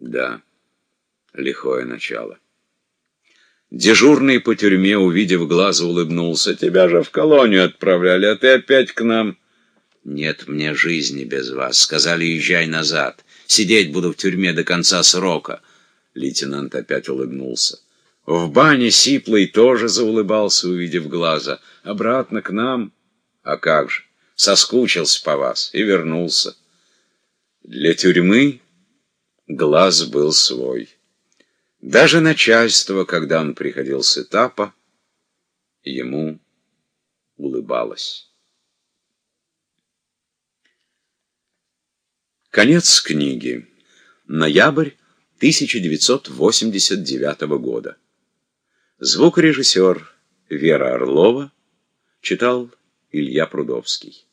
Да, лихое начало. Дежурный по тюрьме, увидев глаза, улыбнулся. Тебя же в колонию отправляли, а ты опять к нам. Нет мне жизни без вас. Сказали, езжай назад. Сидеть буду в тюрьме до конца срока. Лейтенант опять улыбнулся. В бане Сиплый тоже заулыбался, увидев глаза. Обратно к нам. А как же? Соскучился по вас и вернулся. Для тюрьмы глаз был свой. Даже начальство, когда он приходил с этапа, ему улыбалось. Конец книги. Ноябрь 1989 года. Звукорежиссер Вера Орлова читал Илья Прудовский.